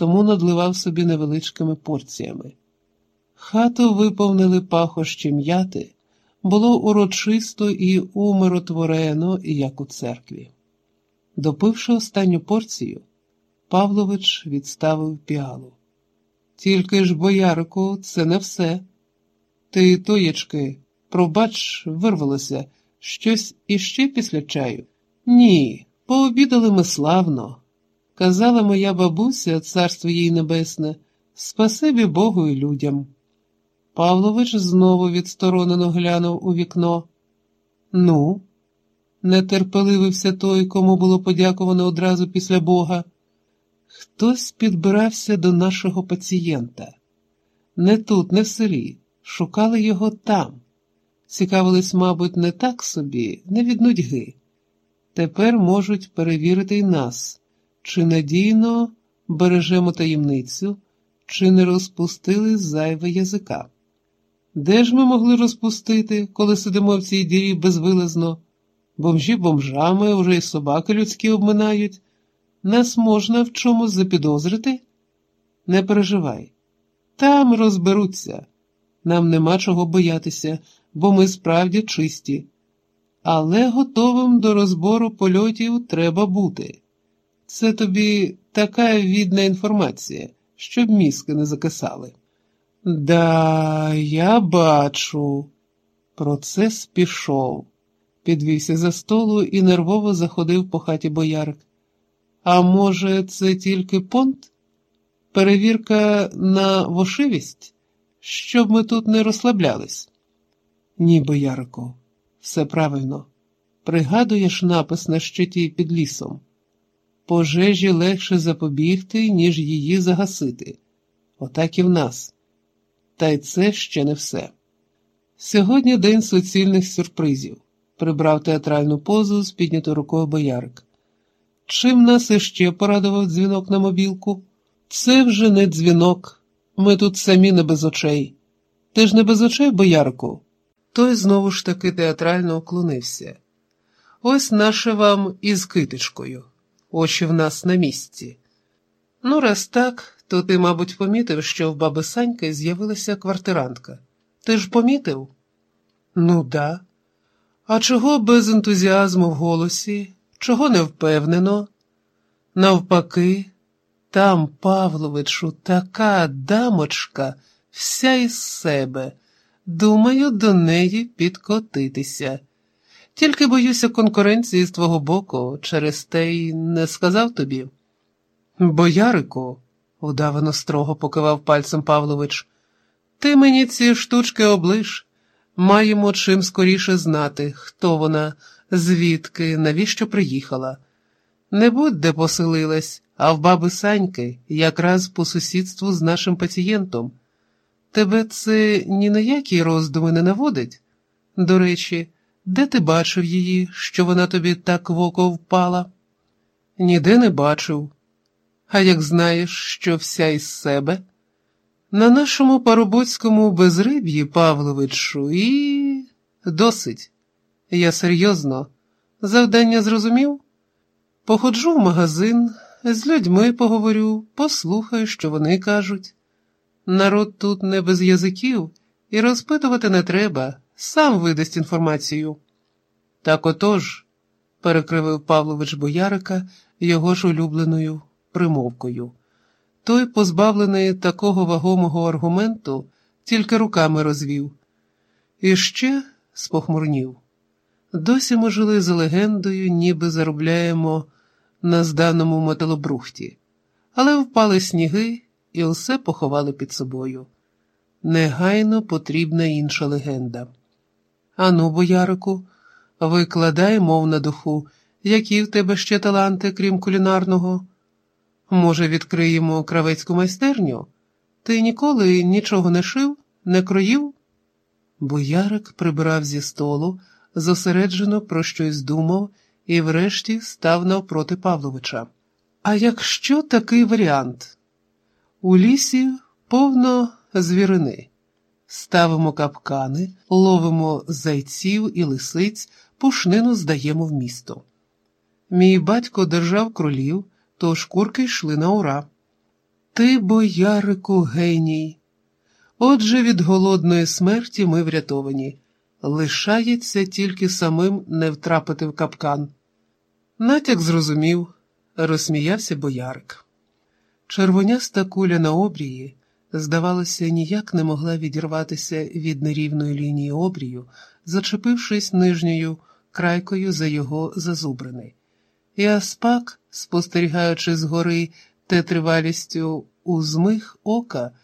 тому надливав собі невеличкими порціями. Хату виповнили пахощі м'яти, було урочисто і умиротворено, як у церкві. Допивши останню порцію, Павлович відставив піалу. Тільки ж, боярику, це не все. Ти, тоєчки, пробач, вирвалося щось іще після чаю? Ні, пообідали ми славно. Казала моя бабуся, царство їй небесне, спасибі Богу і людям. Павлович знову відсторонено глянув у вікно. Ну, нетерпеливився той, кому було подяковано одразу після Бога. Хтось підбирався до нашого пацієнта. Не тут, не в селі. Шукали його там. Цікавились, мабуть, не так собі, не від нудьги. Тепер можуть перевірити й нас, чи надійно бережемо таємницю, чи не розпустили зайве язика. Де ж ми могли розпустити, коли сидимо в цій дірі безвилазно? Бомжі бомжами, уже й собаки людські обминають. Нас можна в чомусь запідозрити? Не переживай. Там розберуться. Нам нема чого боятися, бо ми справді чисті. Але готовим до розбору польотів треба бути. Це тобі така відна інформація, щоб мізки не закисали. Да, я бачу. Процес пішов, підвівся за столу і нервово заходив по хаті боярик. А може, це тільки понт? Перевірка на вошивість, щоб ми тут не розслаблялись? Ні, боярику, все правильно. Пригадуєш напис на щиті під лісом. Пожежі легше запобігти, ніж її загасити. Отак і в нас. Та й це ще не все. Сьогодні день суцільних сюрпризів, прибрав театральну позу з піднятою рукою боярик. Чим нас іще порадував дзвінок на мобілку? Це вже не дзвінок. Ми тут самі не без очей. Ти ж не без очей, боярку? Той знову ж таки театрально уклонився. Ось наше вам із китичкою. Очі в нас на місці. Ну, раз так, то ти, мабуть, помітив, що в баби Саньки з'явилася квартирантка. Ти ж помітив? Ну, да. А чого без ентузіазму в голосі? Чого не впевнено? Навпаки, там, Павловичу, така дамочка, вся із себе. Думаю, до неї підкотитися. Тільки боюся конкуренції з твого боку, через те й не сказав тобі. Боярику, удавано строго покивав пальцем Павлович, ти мені ці штучки облиш. Маємо чим скоріше знати, хто вона, звідки, навіщо приїхала. Не будь де поселилась, а в баби Саньки, якраз по сусідству з нашим пацієнтом. Тебе це ні на які роздуми не наводить? До речі, де ти бачив її, що вона тобі так в око впала? Ніде не бачив. А як знаєш, що вся із себе? На нашому парубоцькому безриб'ї, Павловичу, і досить. Я серйозно, завдання зрозумів? Походжу в магазин, з людьми поговорю, послухаю, що вони кажуть. Народ тут не без язиків, і розпитувати не треба, сам видасть інформацію. Так отож, перекривив Павлович Боярика його ж улюбленою примовкою. Той, позбавлений такого вагомого аргументу, тільки руками розвів. І ще спохмурнів. Досі ми жили за легендою, ніби заробляємо на зданому металобрухті, але впали сніги і усе поховали під собою. Негайно потрібна інша легенда. Ану, боярику, викладай, мов на духу, які в тебе ще таланти, крім кулінарного. Може, відкриємо кравецьку майстерню? Ти ніколи нічого не шив, не кроїв? Боярик прибирав зі столу, зосереджено про щось думав і врешті став навпроти Павловича. А якщо такий варіант? У лісі повно звірини. Ставимо капкани, ловимо зайців і лисиць, пушнину здаємо в місто. Мій батько держав кролів, то шкурки йшли на ура. Ти, боярику, геній. Отже, від голодної смерті ми врятовані. Лишається тільки самим не втрапити в капкан. Натяк зрозумів, розсміявся боярик. Червоняста куля на обрії, здавалося, ніяк не могла відірватися від нерівної лінії обрію, зачепившись нижньою крайкою за його зазубрини. І Аспак, спостерігаючи згори те тривалістю у змих ока,